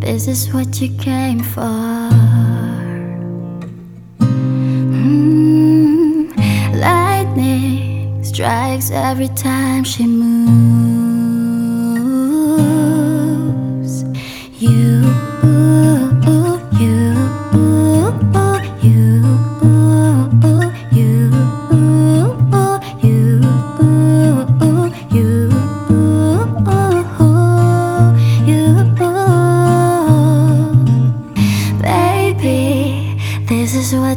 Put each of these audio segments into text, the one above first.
This is what you came for. Mm, lightning strikes every time she moves.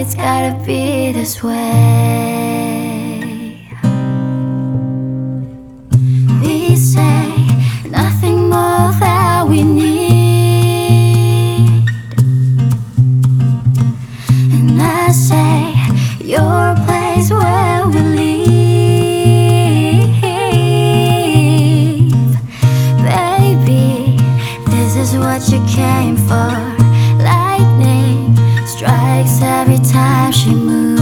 it's gotta be this way? We say nothing more that we need, and I say your place where we leave, baby. This is what you came for. Lightning strikes every time she moves,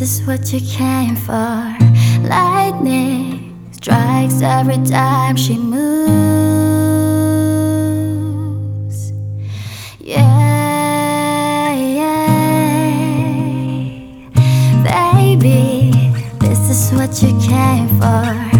this is what you came for. Lightning strikes every time she moves. Yeah, yeah. Baby, this is what you came for.